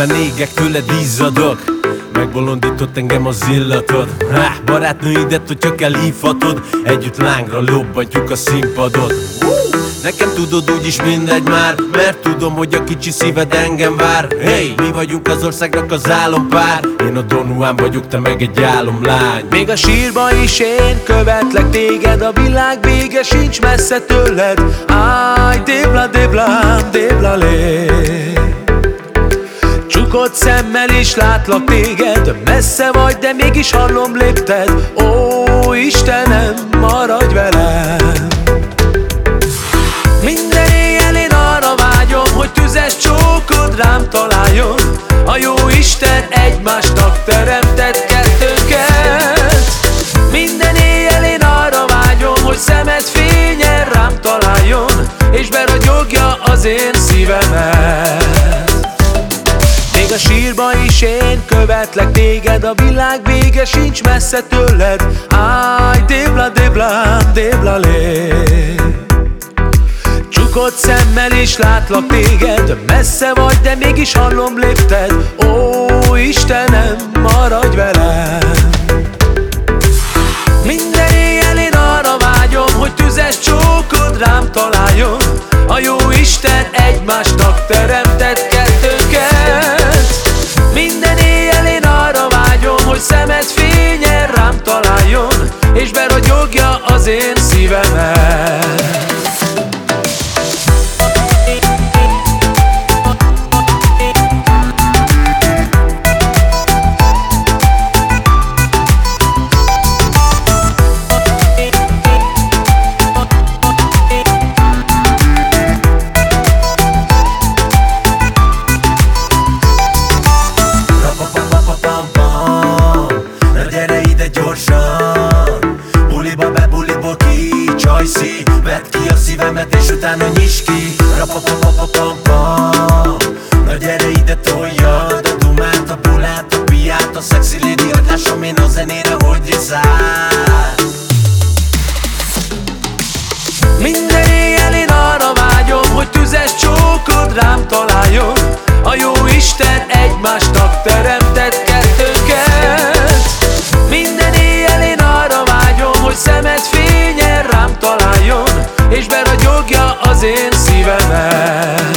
Közben égek tőled izzadok. Megbolondított engem az illatod. Há, barátnőidet, hogyha kell hívhatod. Együtt lángra lobbantjuk a színpadot. Nekem tudod úgyis mindegy már Mert tudom, hogy a kicsi szíved engem vár. Hey, mi vagyunk az országnak az álompár. Én a Don Juan vagyok, te meg egy álomlány. Még a sírba is én követlek téged A világ vége sincs messze tőled. Áj, débla, débla, débla lé Csukott szemmel is látlak téged. Messze vagy, de mégis hallom lépted. Ó, Istenem, maradj velem. Minden éjjel én arra vágyom Hogy tüzes csókod rám találjon. A jó Isten egymásnak teremtett kettőnket Minden éjjel én arra vágyom Hogy szemed fényen rám találjon És beragyogja az én szívemet még a sírba is én követlek téged A világ vége sincs messze tőled. Áj, débla, débla, débla lé. Csukott szemmel is látlak téged Messze vagy, de mégis hallom lépted. Ó, Istenem, maradj velem. Minden éjjel én arra vágyom Hogy tüzes csókod rám találjon. A jó Isten egymásnak teremtett ki a szívemet és utána nyisd ki. Rapapapapapam Na gyere ide toljad A dumát, a bulát, a piát A szexi lady, lássam én a zenére, hogy izzál Minden éjjel én arra vágyom, hogy tüzes csókod rám találjon beragyogja az én szívemet